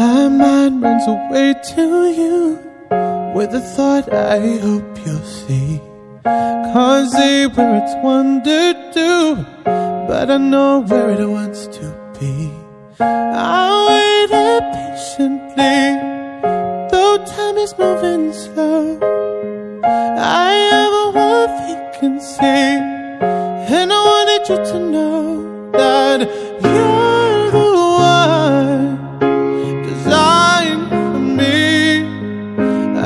My mind runs away to you with a thought I hope you'll see. Cause they where it's wandered to, but I know where it wants to be. I waited patiently, moving slow. I have a one say, and I wanted you to know that you're the one designed for me.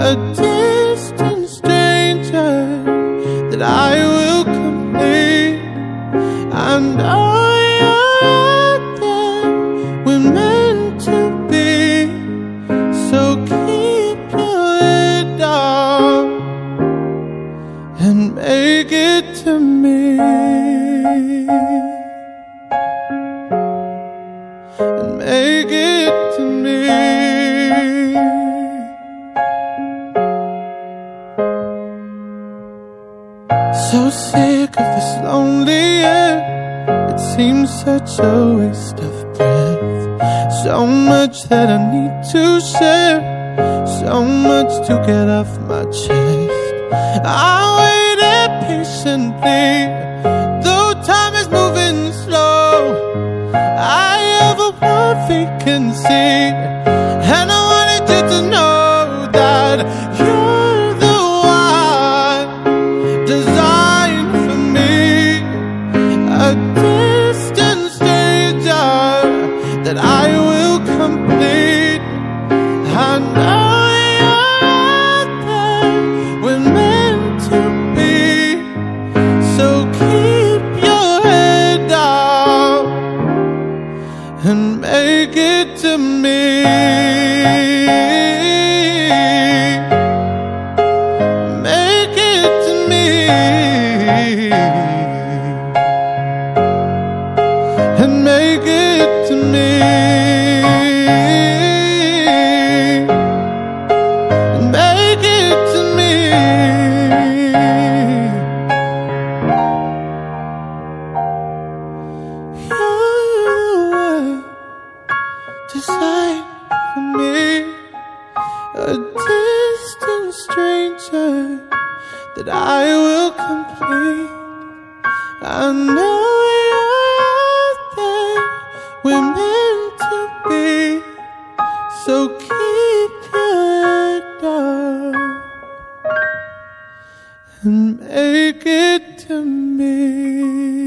A distant stranger that I will complete. And I you're there, we're meant to be. So to me. And make it to me. So sick of this lonely air. It seems such a waste of breath. So much that I need to share. So much to get off my chest. I patiently, though time is moving slow. I have a one vacancy, and I wanted you to know that you're the one designed for me. A distant stranger that I will complete. I to me. Make it to me. Designed for me, a distant stranger that I will complete. I know you're out there, we're meant to be, so keep your head down and make it to me.